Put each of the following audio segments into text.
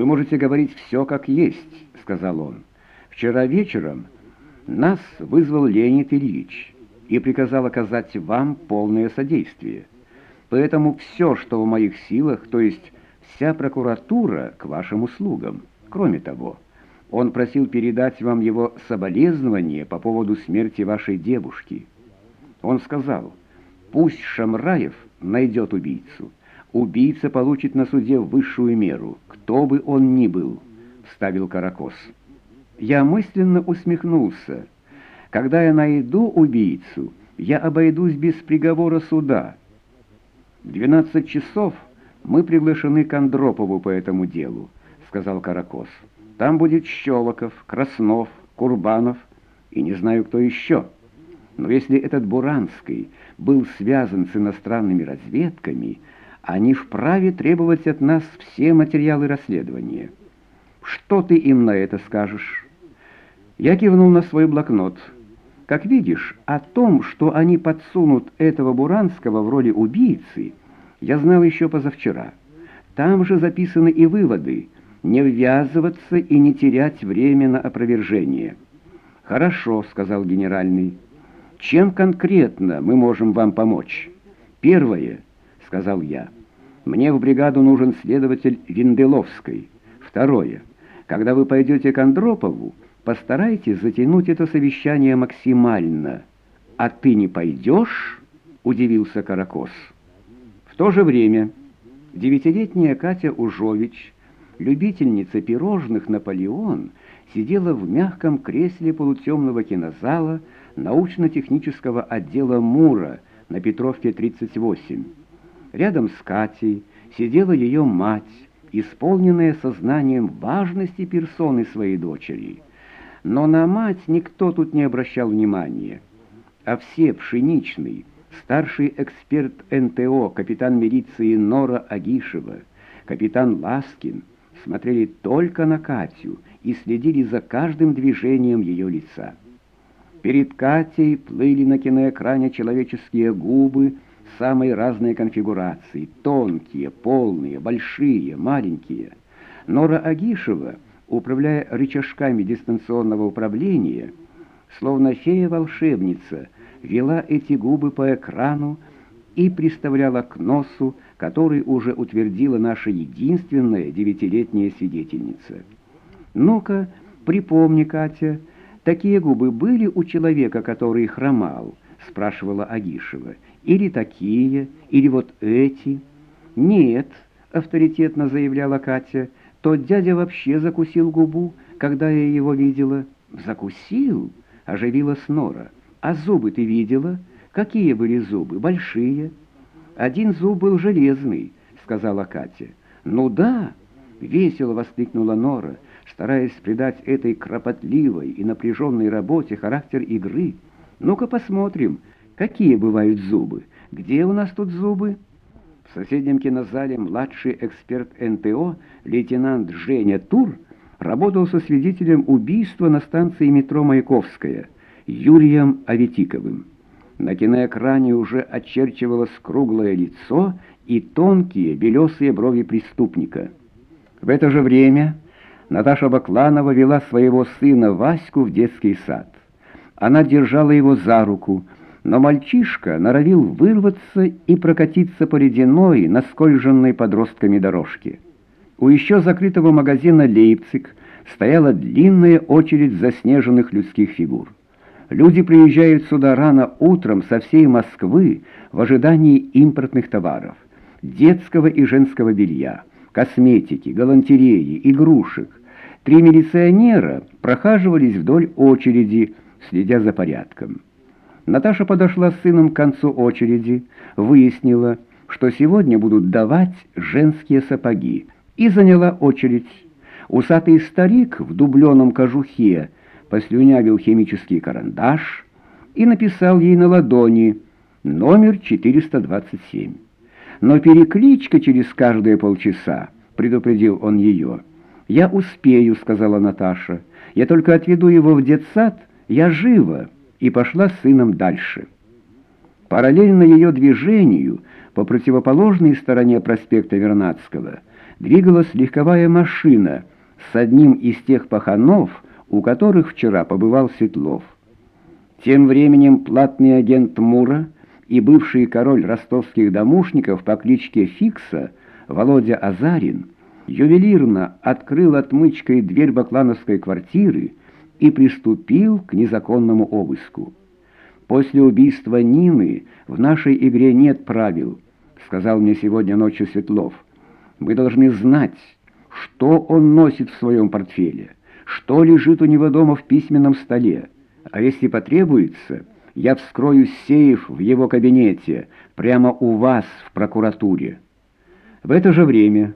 «Вы можете говорить все как есть», — сказал он. «Вчера вечером нас вызвал Леонид Ильич и приказал оказать вам полное содействие. Поэтому все, что в моих силах, то есть вся прокуратура, к вашим услугам. Кроме того, он просил передать вам его соболезнования по поводу смерти вашей девушки. Он сказал, пусть Шамраев найдет убийцу. Убийца получит на суде высшую меру, кто бы он ни был, вставил Каракос. Я мысленно усмехнулся. Когда я найду убийцу, я обойдусь без приговора суда. 12 часов мы приглашены к Андропову по этому делу, сказал Каракос. Там будет Щелоков, Краснов, Курбанов и не знаю кто еще. Но если этот Буранский был связан с иностранными разведками, они вправе требовать от нас все материалы расследования. Что ты им на это скажешь? Я кивнул на свой блокнот. Как видишь, о том, что они подсунут этого Буранского в роли убийцы, я знал еще позавчера. Там же записаны и выводы. Не ввязываться и не терять время на опровержение. «Хорошо», — сказал генеральный. «Чем конкретно мы можем вам помочь?» «Первое», — сказал я. «Мне в бригаду нужен следователь Винделовской. Второе. Когда вы пойдете к Андропову, Постарайтесь затянуть это совещание максимально. А ты не пойдешь? Удивился Каракос. В то же время девятилетняя Катя Ужович, любительница пирожных «Наполеон», сидела в мягком кресле полутемного кинозала научно-технического отдела МУРа на Петровке 38. Рядом с Катей сидела ее мать, исполненная сознанием важности персоны своей дочери – но на мать никто тут не обращал внимания. А все Пшеничный, старший эксперт НТО, капитан милиции Нора Агишева, капитан Ласкин смотрели только на Катю и следили за каждым движением ее лица. Перед Катей плыли на киноэкране человеческие губы самой разной конфигурации, тонкие, полные, большие, маленькие. Нора Агишева — управляя рычажками дистанционного управления, словно фея-волшебница, вела эти губы по экрану и приставляла к носу, который уже утвердила наша единственная девятилетняя свидетельница. «Ну-ка, припомни, Катя, такие губы были у человека, который хромал?» — спрашивала Агишева. «Или такие, или вот эти?» «Нет», — авторитетно заявляла Катя, — тот дядя вообще закусил губу, когда я его видела. «Закусил?» — оживилась Нора. «А зубы ты видела? Какие были зубы? Большие?» «Один зуб был железный», — сказала Катя. «Ну да!» — весело воскликнула Нора, стараясь придать этой кропотливой и напряженной работе характер игры. «Ну-ка посмотрим, какие бывают зубы. Где у нас тут зубы?» В соседнем кинозале младший эксперт НТО, лейтенант Женя Тур, работал со свидетелем убийства на станции метро Маяковская, Юрием Аветиковым. На киноэкране уже очерчивалось круглое лицо и тонкие белесые брови преступника. В это же время Наташа Бакланова вела своего сына Ваську в детский сад. Она держала его за руку, но мальчишка норовил вырваться и прокатиться по ледяной, наскольженной подростками дорожке. У еще закрытого магазина «Лейпциг» стояла длинная очередь заснеженных людских фигур. Люди приезжают сюда рано утром со всей Москвы в ожидании импортных товаров, детского и женского белья, косметики, галантереи, игрушек. Три милиционера прохаживались вдоль очереди, следя за порядком. Наташа подошла с сыном к концу очереди, выяснила, что сегодня будут давать женские сапоги, и заняла очередь. Усатый старик в дубленом кожухе послюнявил химический карандаш и написал ей на ладони номер 427. «Но перекличка через каждые полчаса», — предупредил он ее. «Я успею», — сказала Наташа. «Я только отведу его в детсад, я жива» и пошла с сыном дальше. Параллельно ее движению по противоположной стороне проспекта Вернадского двигалась легковая машина с одним из тех паханов, у которых вчера побывал Светлов. Тем временем платный агент Мура и бывший король ростовских домушников по кличке Фикса Володя Азарин ювелирно открыл отмычкой дверь баклановской квартиры и приступил к незаконному обыску. «После убийства Нины в нашей игре нет правил», — сказал мне сегодня ночью Светлов. «Мы должны знать, что он носит в своем портфеле, что лежит у него дома в письменном столе. А если потребуется, я вскрою сейф в его кабинете, прямо у вас в прокуратуре». В это же время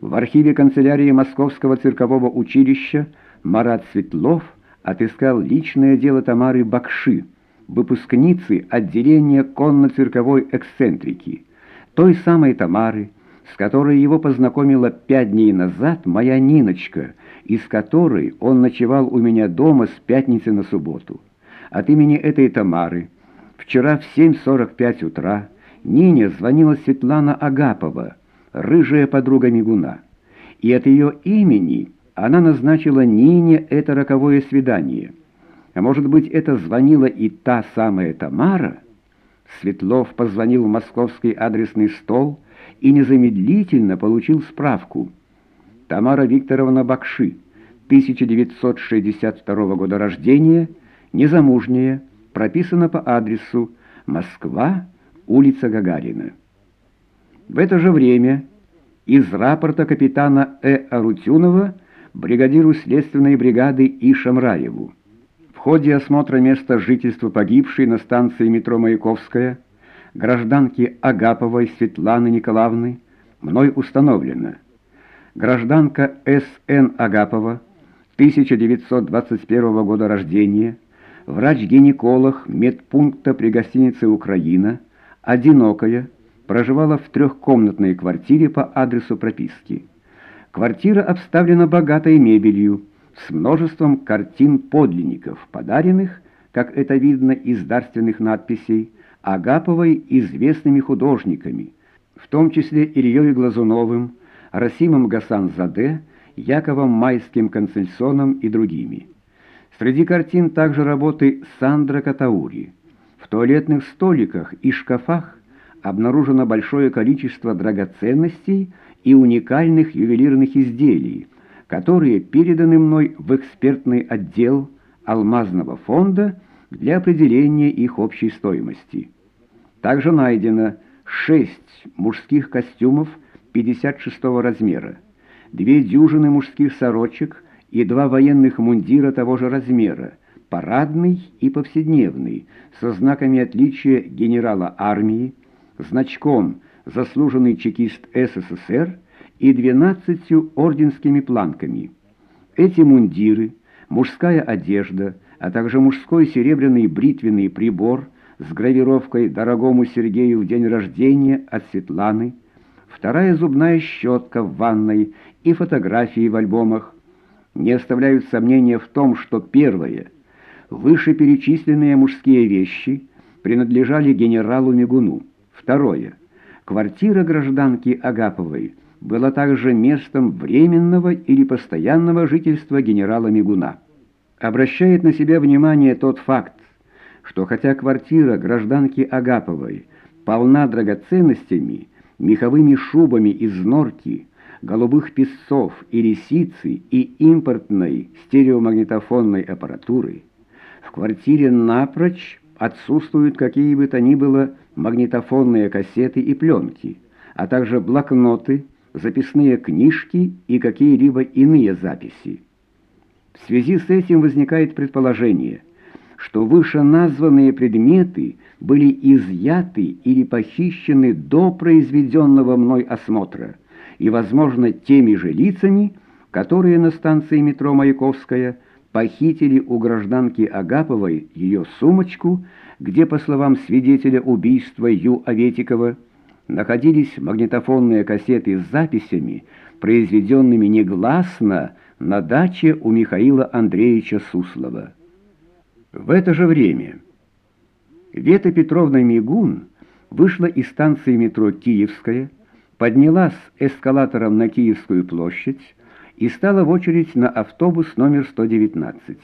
в архиве канцелярии Московского циркового училища Марат Светлов отыскал личное дело Тамары Бакши, выпускницы отделения конно-цирковой эксцентрики, той самой Тамары, с которой его познакомила пять дней назад моя Ниночка, из которой он ночевал у меня дома с пятницы на субботу. От имени этой Тамары вчера в 7.45 утра Нине звонила Светлана Агапова, рыжая подруга Мигуна, и от ее имени она назначила Нине это роковое свидание. А может быть, это звонила и та самая Тамара? Светлов позвонил в московский адресный стол и незамедлительно получил справку. Тамара Викторовна Бакши, 1962 года рождения, незамужняя, прописана по адресу Москва, улица Гагарина. В это же время из рапорта капитана Э. Арутюнова бригадиру следственной бригады И. Шамраеву. В ходе осмотра места жительства погибшей на станции метро Маяковская гражданки Агаповой Светланы Николаевны мной установлено. Гражданка С.Н. Агапова, 1921 года рождения, врач-гинеколог медпункта при гостинице «Украина», одинокая, проживала в трехкомнатной квартире по адресу прописки. Квартира обставлена богатой мебелью, с множеством картин подлинников, подаренных, как это видно из дарственных надписей, Агаповой известными художниками, в том числе Ильей Глазуновым, Расимом Гасан-Заде, Яковом Майским Концельсоном и другими. Среди картин также работы Сандра Катаури. В туалетных столиках и шкафах обнаружено большое количество драгоценностей и уникальных ювелирных изделий, которые переданы мной в экспертный отдел алмазного фонда для определения их общей стоимости. Также найдено 6 мужских костюмов 56 размера, две дюжины мужских сорочек и два военных мундира того же размера, парадный и повседневный, со знаками отличия генерала армии, значком «Заслуженный чекист СССР» и двенадцатью орденскими планками. Эти мундиры, мужская одежда, а также мужской серебряный бритвенный прибор с гравировкой «Дорогому Сергею в день рождения» от Светланы, вторая зубная щетка в ванной и фотографии в альбомах не оставляют сомнения в том, что первое, вышеперечисленные мужские вещи принадлежали генералу Мигуну. Второе. Квартира гражданки Агаповой была также местом временного или постоянного жительства генерала Мигуна. Обращает на себя внимание тот факт, что хотя квартира гражданки Агаповой полна драгоценностями, меховыми шубами из норки, голубых песцов и лисицы и импортной стереомагнитофонной аппаратуры, в квартире напрочь отсутствуют какие бы то ни было магнитофонные кассеты и пленки, а также блокноты, записные книжки и какие-либо иные записи. В связи с этим возникает предположение, что вышеназванные предметы были изъяты или похищены до произведенного мной осмотра и, возможно, теми же лицами, которые на станции метро Маяковская похитили у гражданки Агаповой ее сумочку, где, по словам свидетеля убийства Ю. Аветикова, находились магнитофонные кассеты с записями, произведенными негласно на даче у Михаила Андреевича Суслова. В это же время Вета Петровна Мигун вышла из станции метро «Киевская», поднялась эскалатором на Киевскую площадь и стала в очередь на автобус номер 119.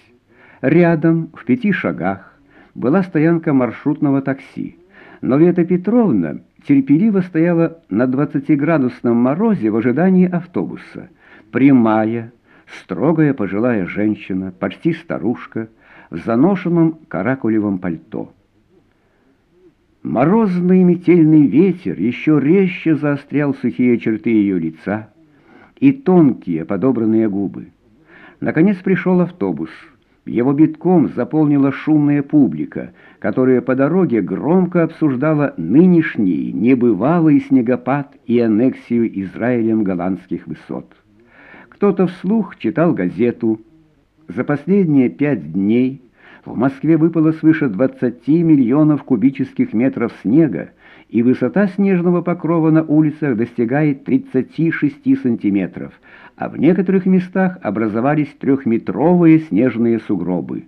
Рядом, в пяти шагах, была стоянка маршрутного такси, но Вета Петровна терпеливо стояла на 20-градусном морозе в ожидании автобуса. Прямая, строгая пожилая женщина, почти старушка, в заношенном каракулевом пальто. Морозный метельный ветер еще резче заострял сухие черты ее лица и тонкие подобранные губы. Наконец пришел автобус. Его битком заполнила шумная публика, которая по дороге громко обсуждала нынешний небывалый снегопад и аннексию Израилем голландских высот. Кто-то вслух читал газету. За последние пять дней в Москве выпало свыше 20 миллионов кубических метров снега, и высота снежного покрова на улицах достигает 36 сантиметров, а в некоторых местах образовались трехметровые снежные сугробы.